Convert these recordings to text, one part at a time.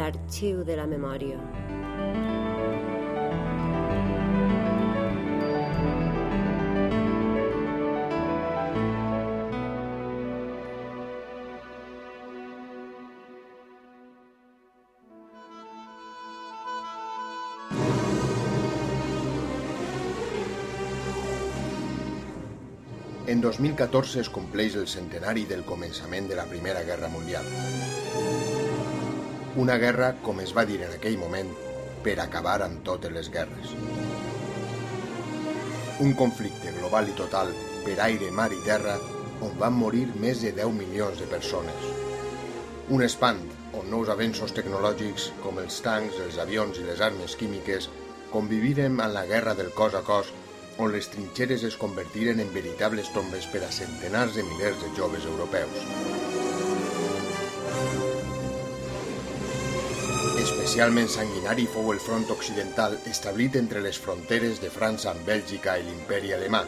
l'arxiu de la memòria. En 2014 es compleix el centenari del començament de la Primera Guerra Mundial. Una guerra, com es va dir en aquell moment, per acabar amb totes les guerres. Un conflicte global i total per aire, mar i terra on van morir més de 10 milions de persones. Un espant on nous avenços tecnològics com els tancs, els avions i les armes químiques convivirem en la guerra del cos a cos on les trinxeres es convertiren en veritables tombes per a centenars de milers de joves europeus. Especialment sanguinari fou el front occidental establit entre les fronteres de França amb Bèlgica i l'imperi alemà,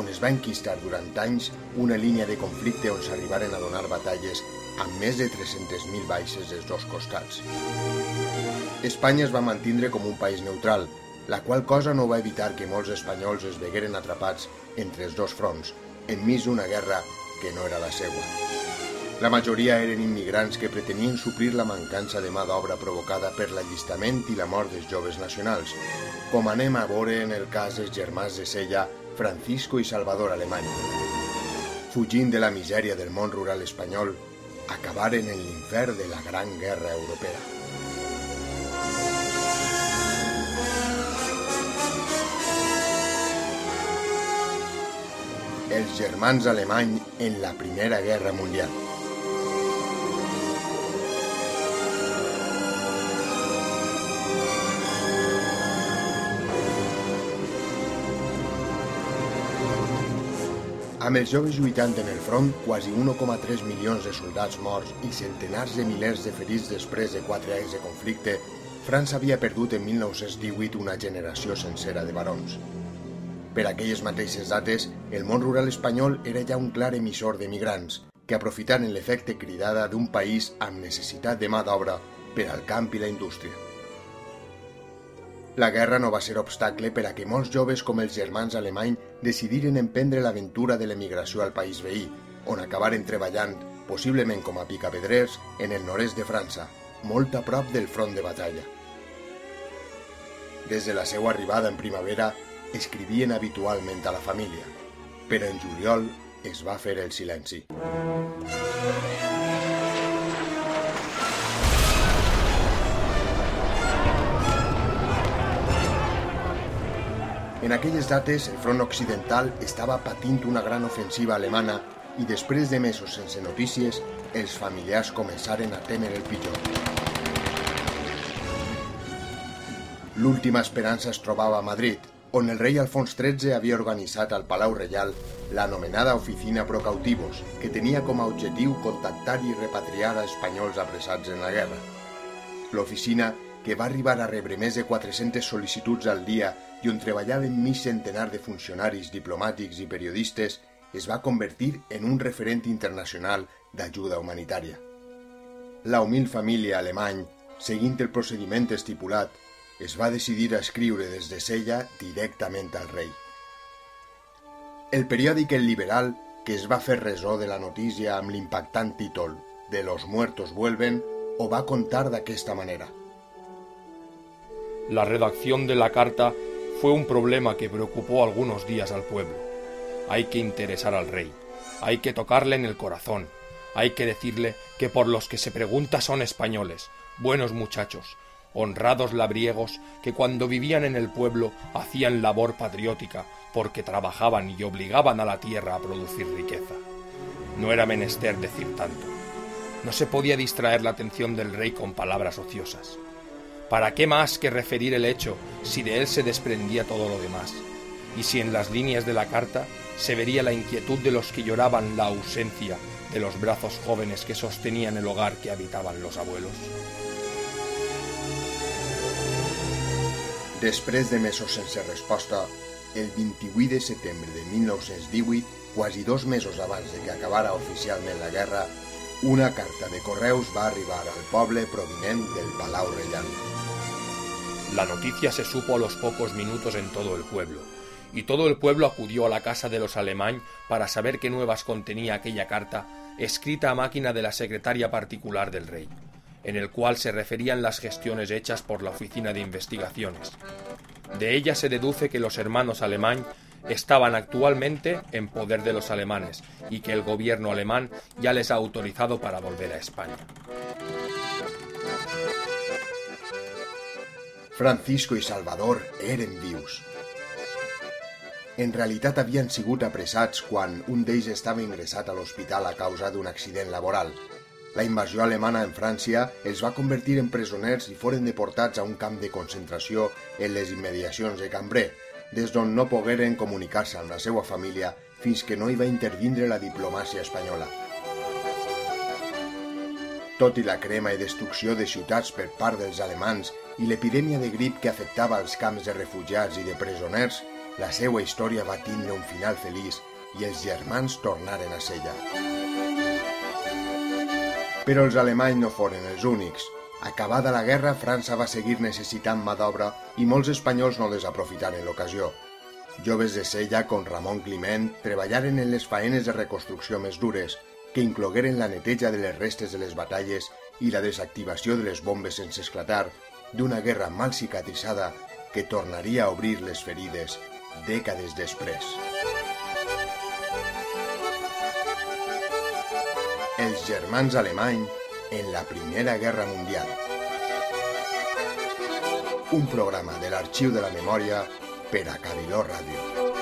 on es va enquistar durant anys una línia de conflicte on s'arribaren a donar batalles amb més de 300.000 baixes dels dos costats. Espanya es va mantindre com un país neutral, la qual cosa no va evitar que molts espanyols es vegueren atrapats entre els dos fronts, enmig d'una guerra que no era la seva. La majoria eren immigrants que pretenien suplir la mancança de mà d'obra provocada per l'allistament i la mort dels joves nacionals, com anem a veure en el cas dels germans de Sella, Francisco i Salvador Alemany. Fugint de la misèria del món rural espanyol, acabaren en l'infern de la Gran Guerra Europea. els germans alemany en la Primera Guerra Mundial. Amb els joves lluitant en el front, quasi 1,3 milions de soldats morts i centenars de milers de ferits després de quatre anys de conflicte, França havia perdut en 1918 una generació sencera de barons. Per aquelles mateixes dates, el món rural espanyol era ja un clar emissor de migrants, que aprofitaren l'efecte cridada d'un país amb necessitat de mà d'obra per al camp i la indústria. La guerra no va ser obstacle per a que molts joves com els germans alemany decidiren emprendre l'aventura de l'emigració al país veí, on acabaren treballant, possiblement com a picapedrers, en el nord-est de França, molt a prop del front de batalla. Des de la seva arribada en primavera, escrivien habitualment a la família, però en juliol es va fer el silenci. En aquelles dates, el front occidental estava patint una gran ofensiva alemana i després de mesos sense notícies, els familiars començaren a temer el pitjor. L'última esperança es trobava a Madrid, on el rei Alfons XIII havia organitzat al Palau Reial l'anomenada Oficina Pro Cautivos, que tenia com a objectiu contactar i repatriar a espanyols apressats en la guerra. L'oficina, que va arribar a rebre més de 400 sol·licituds al dia i on treballaven mig centenar de funcionaris, diplomàtics i periodistes, es va convertir en un referent internacional d'ajuda humanitària. La humil família alemany, seguint el procediment estipulat, es va decidir a escriure des de Sella directament al rei. El periòdic El Liberal, que es va fer resó de la notícia amb l'impactant títol de Los muertos vuelven, ho va contar d'aquesta manera. La redacción de la carta fue un problema que preocupó algunos días al pueblo. Hay que interesar al rey, hay que tocarle en el corazón, hay que decirle que por los que se pregunta son españoles, buenos muchachos, honrados labriegos que cuando vivían en el pueblo hacían labor patriótica porque trabajaban y obligaban a la tierra a producir riqueza. No era menester decir tanto. No se podía distraer la atención del rey con palabras ociosas. ¿Para qué más que referir el hecho si de él se desprendía todo lo demás? Y si en las líneas de la carta se vería la inquietud de los que lloraban la ausencia de los brazos jóvenes que sostenían el hogar que habitaban los abuelos. Després de mesos sense resposta, el 28 de setembre de 1918, quasi dos mesos abans de que acabara oficialment la guerra, una carta de correus va arribar al poble provinent del Palau Reial. La noticia se supo a los pocos minutos en todo el pueblo, y todo el pueblo acudió a la casa de los alemán para saber qué nuevas contenía aquella carta escrita a máquina de la secretaria particular del rey, en el cual se referían las gestiones hechas por la Oficina de Investigaciones. De ella se deduce que los hermanos alemán estaban actualmente en poder de los alemanes y que el gobierno alemán ya les ha autorizado para volver a España. Francisco i Salvador eren vius. En realitat havien sigut apressats quan un d'ells estava ingressat a l'hospital a causa d'un accident laboral. La invasió alemana en França els va convertir en presoners i foren deportats a un camp de concentració en les immediacions de Cambrai, des d'on no pogueren comunicar-se amb la seva família fins que no hi va intervindre la diplomàcia espanyola. Tot i la crema i destrucció de ciutats per part dels alemans i l'epidèmia de grip que afectava els camps de refugiats i de presoners, la seva història va tindre un final feliç i els germans tornaren a Sella. Però els alemanys no foren els únics. Acabada la guerra, França va seguir necessitant mà d'obra i molts espanyols no desaprofitaren l'ocasió. Joves de Sella, com Ramon Climent, treballaren en les faenes de reconstrucció més dures, que inclogueren la neteja de les restes de les batalles i la desactivació de les bombes sense esclatar d'una guerra mal cicatritzada que tornaria a obrir les ferides dècades després. Els germans alemanys en la Primera Guerra Mundial. Un programa de l'Arxiu de la Memòria per Ràdio.